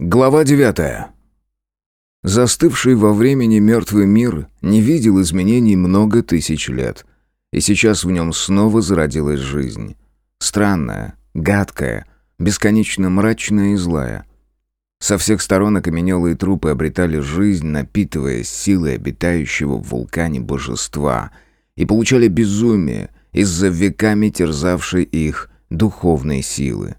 Глава девятая. Застывший во времени мертвый мир не видел изменений много тысяч лет, и сейчас в нем снова зародилась жизнь. Странная, гадкая, бесконечно мрачная и злая. Со всех сторон окаменелые трупы обретали жизнь, напитываясь силой обитающего в вулкане божества, и получали безумие из-за веками терзавшей их духовной силы.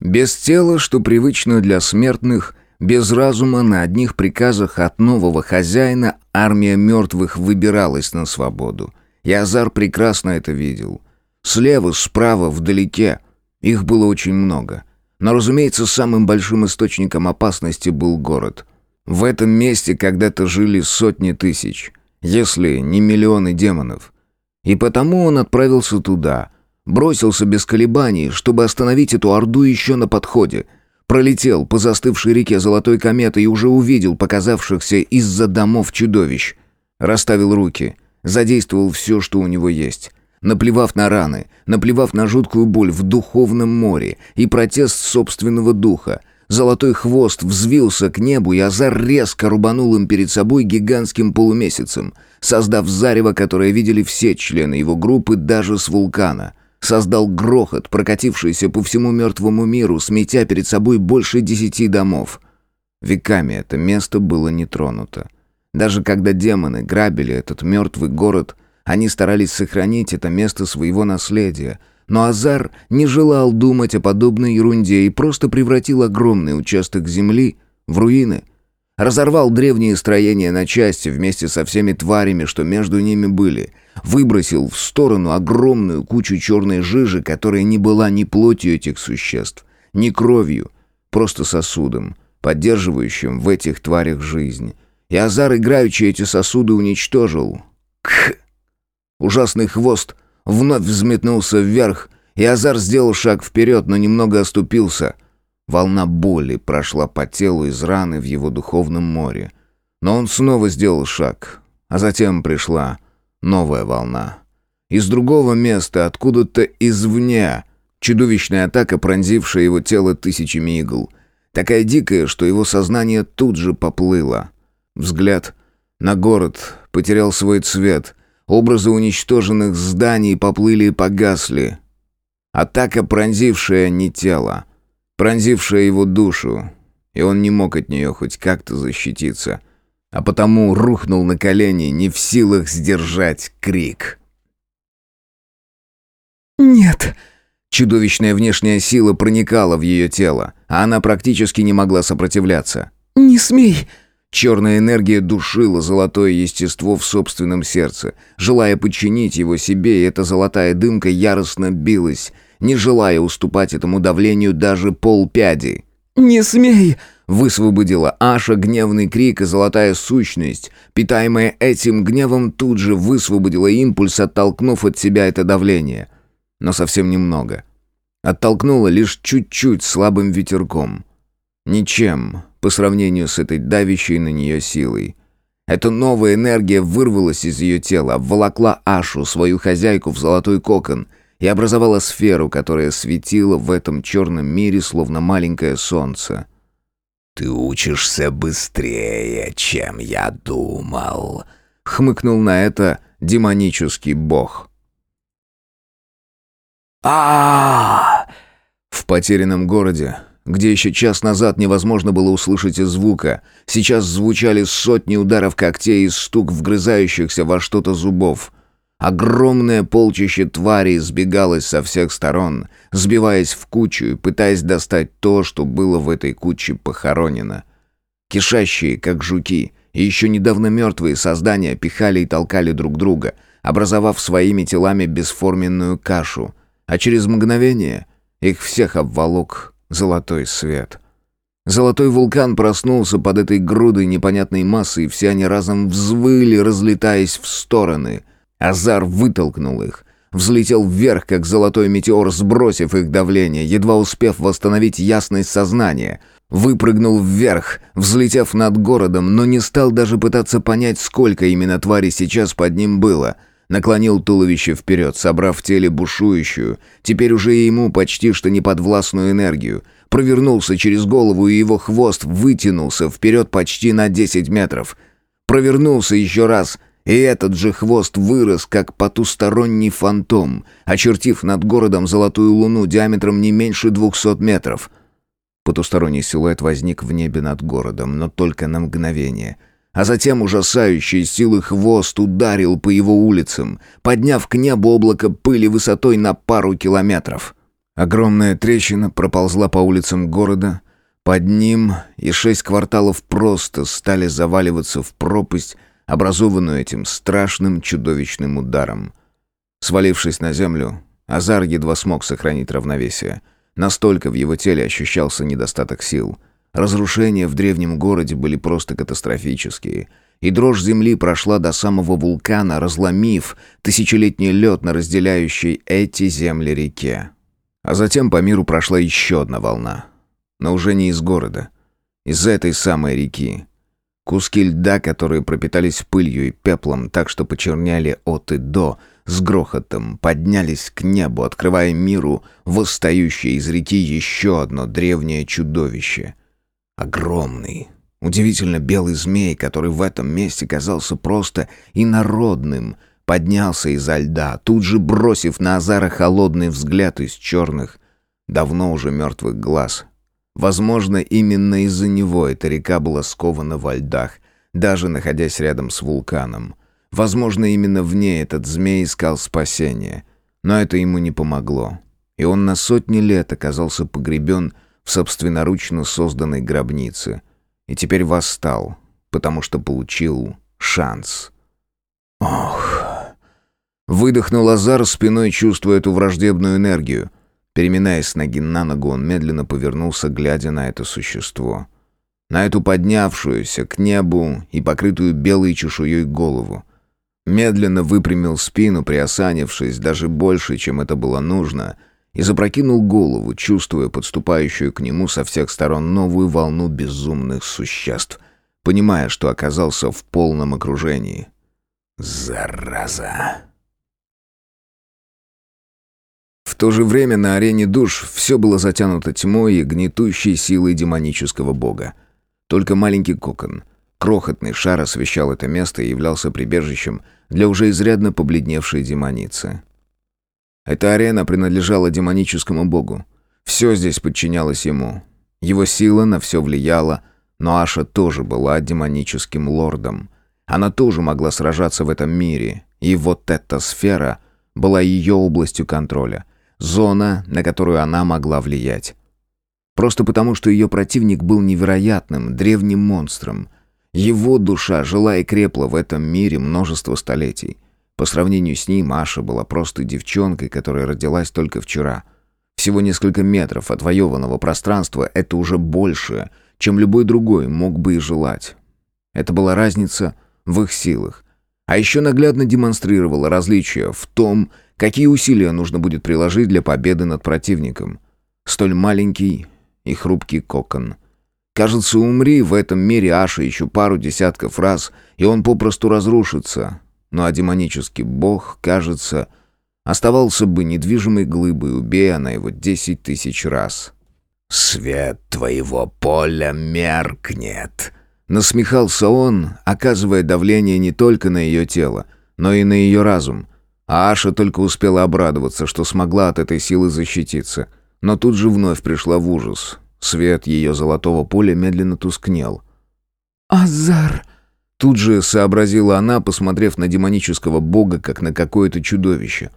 Без тела, что привычно для смертных, без разума на одних приказах от нового хозяина армия мертвых выбиралась на свободу. И Азар прекрасно это видел. Слева, справа, вдалеке. Их было очень много. Но, разумеется, самым большим источником опасности был город. В этом месте когда-то жили сотни тысяч, если не миллионы демонов. И потому он отправился туда — Бросился без колебаний, чтобы остановить эту орду еще на подходе. Пролетел по застывшей реке Золотой кометы и уже увидел показавшихся из-за домов чудовищ. Расставил руки, задействовал все, что у него есть. Наплевав на раны, наплевав на жуткую боль в духовном море и протест собственного духа, Золотой хвост взвился к небу, и Азар резко рубанул им перед собой гигантским полумесяцем, создав зарево, которое видели все члены его группы даже с вулкана создал грохот, прокатившийся по всему мертвому миру, сметя перед собой больше десяти домов. Веками это место было не тронуто. Даже когда демоны грабили этот мертвый город, они старались сохранить это место своего наследия, но Азар не желал думать о подобной ерунде и просто превратил огромный участок земли в руины. Разорвал древние строения на части вместе со всеми тварями, что между ними были, выбросил в сторону огромную кучу черной жижи, которая не была ни плотью этих существ, ни кровью, просто сосудом, поддерживающим в этих тварях жизнь. И Азар играючи эти сосуды уничтожил. Кх! Ужасный хвост вновь взметнулся вверх, и Азар сделал шаг вперед, но немного оступился. Волна боли прошла по телу из раны в его духовном море. Но он снова сделал шаг, а затем пришла Новая волна. Из другого места, откуда-то извне, чудовищная атака, пронзившая его тело тысячами игл. Такая дикая, что его сознание тут же поплыло. Взгляд на город потерял свой цвет. Образы уничтоженных зданий поплыли и погасли. Атака, пронзившая не тело, пронзившая его душу, и он не мог от нее хоть как-то защититься — а потому рухнул на колени, не в силах сдержать крик. «Нет!» Чудовищная внешняя сила проникала в ее тело, а она практически не могла сопротивляться. «Не смей!» Черная энергия душила золотое естество в собственном сердце. Желая подчинить его себе, эта золотая дымка яростно билась, не желая уступать этому давлению даже полпяди. «Не смей!» Высвободила Аша гневный крик, и золотая сущность, питаемая этим гневом, тут же высвободила импульс, оттолкнув от себя это давление. Но совсем немного. Оттолкнула лишь чуть-чуть слабым ветерком. Ничем по сравнению с этой давящей на нее силой. Эта новая энергия вырвалась из ее тела, обволокла Ашу, свою хозяйку, в золотой кокон и образовала сферу, которая светила в этом черном мире, словно маленькое солнце. «Ты учишься быстрее, чем я думал», — хмыкнул на это демонический бог. а В потерянном городе, где еще час назад невозможно было услышать и звука, сейчас звучали сотни ударов когтей и стук вгрызающихся во что-то зубов — Огромное полчище тварей сбегалось со всех сторон, сбиваясь в кучу и пытаясь достать то, что было в этой куче похоронено. Кишащие, как жуки, и еще недавно мертвые создания пихали и толкали друг друга, образовав своими телами бесформенную кашу, а через мгновение их всех обволок золотой свет. Золотой вулкан проснулся под этой грудой непонятной массы, и все они разом взвыли, разлетаясь в стороны — Азар вытолкнул их. Взлетел вверх, как золотой метеор, сбросив их давление, едва успев восстановить ясность сознания. Выпрыгнул вверх, взлетев над городом, но не стал даже пытаться понять, сколько именно тварей сейчас под ним было. Наклонил туловище вперед, собрав в теле бушующую, теперь уже ему почти что неподвластную энергию. провернулся через голову, и его хвост вытянулся вперед почти на 10 метров. Провернулся еще раз, и этот же хвост вырос, как потусторонний фантом, очертив над городом золотую луну диаметром не меньше 200 метров. Потусторонний силуэт возник в небе над городом, но только на мгновение — а затем ужасающий силы хвост ударил по его улицам, подняв к небу облако пыли высотой на пару километров. Огромная трещина проползла по улицам города, под ним и шесть кварталов просто стали заваливаться в пропасть, образованную этим страшным чудовищным ударом. Свалившись на землю, Азар едва смог сохранить равновесие. Настолько в его теле ощущался недостаток сил — Разрушения в древнем городе были просто катастрофические. И дрожь земли прошла до самого вулкана, разломив тысячелетний лед на разделяющей эти земли реке. А затем по миру прошла еще одна волна. Но уже не из города. Из этой самой реки. Куски льда, которые пропитались пылью и пеплом так, что почерняли от и до, с грохотом поднялись к небу, открывая миру восстающее из реки еще одно древнее чудовище — Огромный, удивительно белый змей, который в этом месте казался просто инородным, поднялся изо льда, тут же бросив на Азара холодный взгляд из черных, давно уже мертвых глаз. Возможно, именно из-за него эта река была скована во льдах, даже находясь рядом с вулканом. Возможно, именно в ней этот змей искал спасения. Но это ему не помогло. И он на сотни лет оказался погребен в собственноручно созданной гробнице. И теперь восстал, потому что получил шанс. Ох. Выдохнул Азар спиной, чувствуя эту враждебную энергию. Переминаясь с ноги на ногу, он медленно повернулся, глядя на это существо. На эту поднявшуюся к небу и покрытую белой чешуей голову. Медленно выпрямил спину, приосанившись даже больше, чем это было нужно — и запрокинул голову, чувствуя подступающую к нему со всех сторон новую волну безумных существ, понимая, что оказался в полном окружении. «Зараза!» То же время на арене душ все было затянуто тьмой и гнетущей силой демонического бога. Только маленький кокон, крохотный шар освещал это место и являлся прибежищем для уже изрядно побледневшей демоницы. Эта арена принадлежала демоническому богу. Все здесь подчинялось ему. Его сила на все влияла, но Аша тоже была демоническим лордом. Она тоже могла сражаться в этом мире, и вот эта сфера была ее областью контроля, зона, на которую она могла влиять. Просто потому, что ее противник был невероятным, древним монстром. Его душа жила и крепла в этом мире множество столетий. По сравнению с ним Маша была просто девчонкой, которая родилась только вчера. Всего несколько метров отвоеванного пространства — это уже больше, чем любой другой мог бы и желать. Это была разница в их силах. А еще наглядно демонстрировала различия в том, какие усилия нужно будет приложить для победы над противником. Столь маленький и хрупкий кокон. Кажется, умри в этом мире Аша еще пару десятков раз, и он попросту разрушится, ну а демонический бог, кажется, оставался бы недвижимой глыбой, убея на его десять тысяч раз. «Свет твоего поля меркнет», — насмехался он, оказывая давление не только на ее тело, но и на ее разум. А Аша только успела обрадоваться, что смогла от этой силы защититься, но тут же вновь пришла в ужас. Свет ее золотого поля медленно тускнел. «Азар!» Тут же сообразила она, посмотрев на демонического бога, как на какое-то чудовище.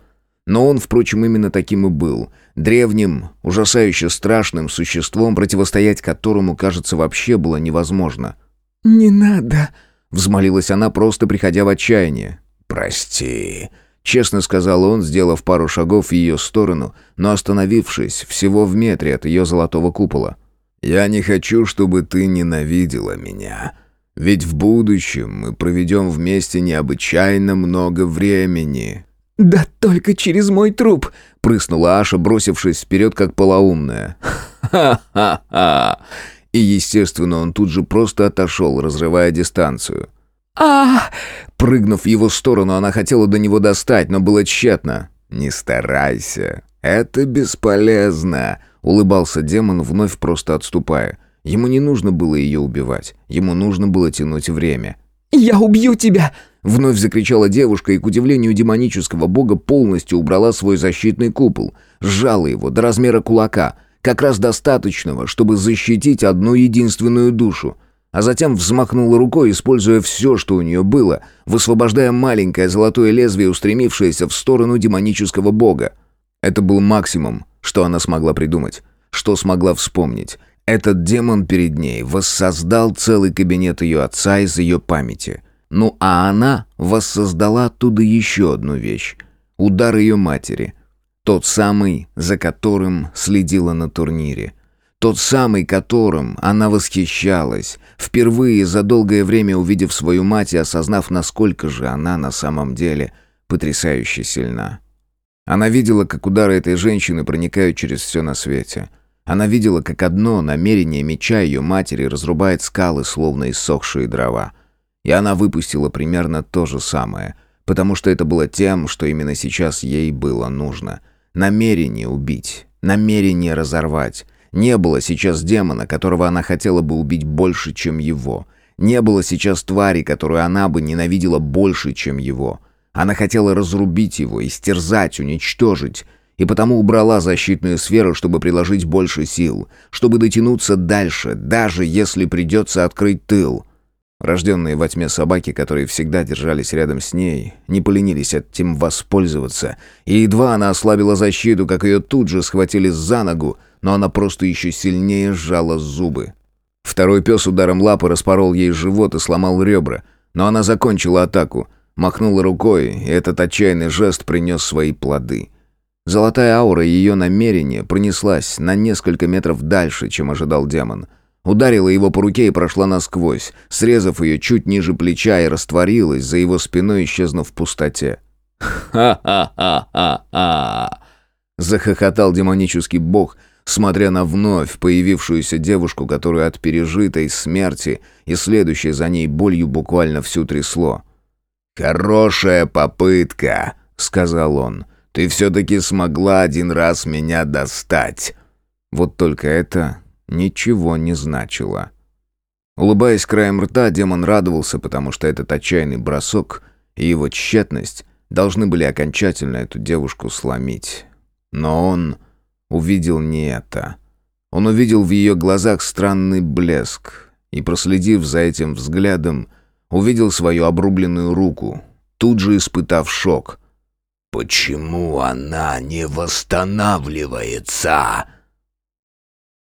Но он, впрочем, именно таким и был. Древним, ужасающе страшным существом, противостоять которому, кажется, вообще было невозможно. «Не надо», — взмолилась она, просто приходя в отчаяние. «Прости», — честно сказал он, сделав пару шагов в ее сторону, но остановившись всего в метре от ее золотого купола. «Я не хочу, чтобы ты ненавидела меня». Ведь в будущем мы проведем вместе необычайно много времени». «Да только через мой труп!» — прыснула Аша, бросившись вперед, как полоумная. «Ха-ха-ха!» И, естественно, он тут же просто отошел, разрывая дистанцию. А Прыгнув в его сторону, она хотела до него достать, но было тщетно. «Не старайся, это бесполезно», Улыбался демон, вновь просто отступая. Ему не нужно было ее убивать. Ему нужно было тянуть время. «Я убью тебя!» Вновь закричала девушка и, к удивлению демонического бога, полностью убрала свой защитный купол. Сжала его до размера кулака, как раз достаточного, чтобы защитить одну единственную душу. А затем взмахнула рукой, используя все, что у нее было, высвобождая маленькое золотое лезвие, устремившееся в сторону демонического бога. Это был максимум, что она смогла придумать, что смогла вспомнить. Этот демон перед ней воссоздал целый кабинет ее отца из ее памяти. Ну а она воссоздала оттуда еще одну вещь. Удар ее матери. Тот самый, за которым следила на турнире. Тот самый, которым она восхищалась, впервые за долгое время увидев свою мать и осознав, насколько же она на самом деле потрясающе сильна. Она видела, как удары этой женщины проникают через все на свете — она видела, как одно намерение меча ее матери разрубает скалы, словно иссохшие дрова. И она выпустила примерно то же самое, потому что это было тем, что именно сейчас ей было нужно. Намерение убить, намерение разорвать. Не было сейчас демона, которого она хотела бы убить больше, чем его. Не было сейчас твари, которую она бы ненавидела больше, чем его. Она хотела разрубить его, истерзать, уничтожить и потому убрала защитную сферу, чтобы приложить больше сил, чтобы дотянуться дальше, даже если придется открыть тыл. Рожденные во тьме собаки, которые всегда держались рядом с ней, не поленились этим воспользоваться, и едва она ослабила защиту, как ее тут же схватили за ногу, но она просто еще сильнее сжала зубы. Второй пес ударом лапы распорол ей живот и сломал ребра, но она закончила атаку, махнула рукой, и этот отчаянный жест принес свои плоды. Золотая аура ее намерения пронеслась на несколько метров дальше, чем ожидал демон. Ударила его по руке и прошла насквозь, срезав ее чуть ниже плеча и растворилась за его спиной, исчезнув в пустоте. «Ха-ха-ха-ха-ха!» Захохотал демонический бог, смотря на вновь появившуюся девушку, которую от пережитой смерти и следующей за ней болью буквально всю трясло. «Хорошая попытка», — сказал он. Ты все-таки смогла один раз меня достать». Вот только это ничего не значило. Улыбаясь краем рта, демон радовался, потому что этот отчаянный бросок и его тщетность должны были окончательно эту девушку сломить. Но он увидел не это. Он увидел в ее глазах странный блеск и, проследив за этим взглядом, увидел свою обрубленную руку, тут же испытав шок — «Почему она не восстанавливается?»